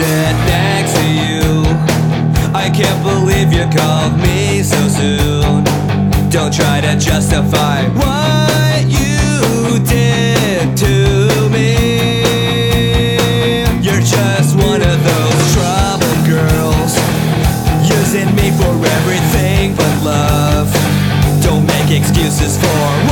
sit next to you. I can't believe you called me so soon. Don't try to justify what you did to me. You're just one of those troubled girls, using me for everything but love. Don't make excuses for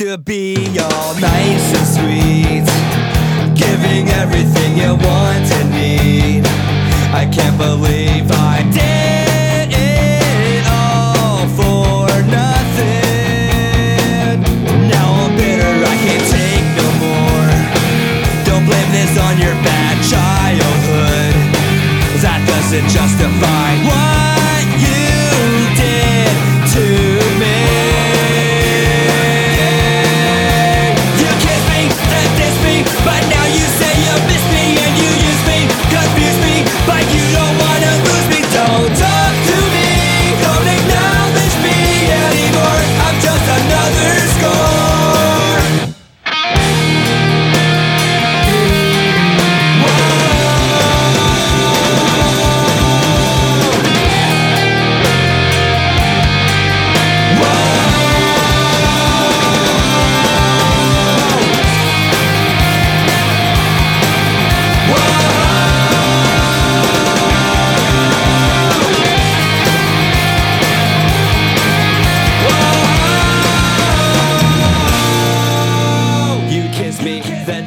to be all nice and sweet, giving everything you want and need. I can't believe I did it all for nothing. Now I'm bitter, I can't take no more. Don't blame this on your bad childhood. That doesn't justify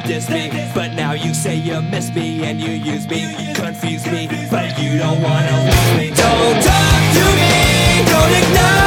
diss me. But now you say you miss me and you use me, confuse me, but you don't wanna lose me. Don't talk to me, don't ignore.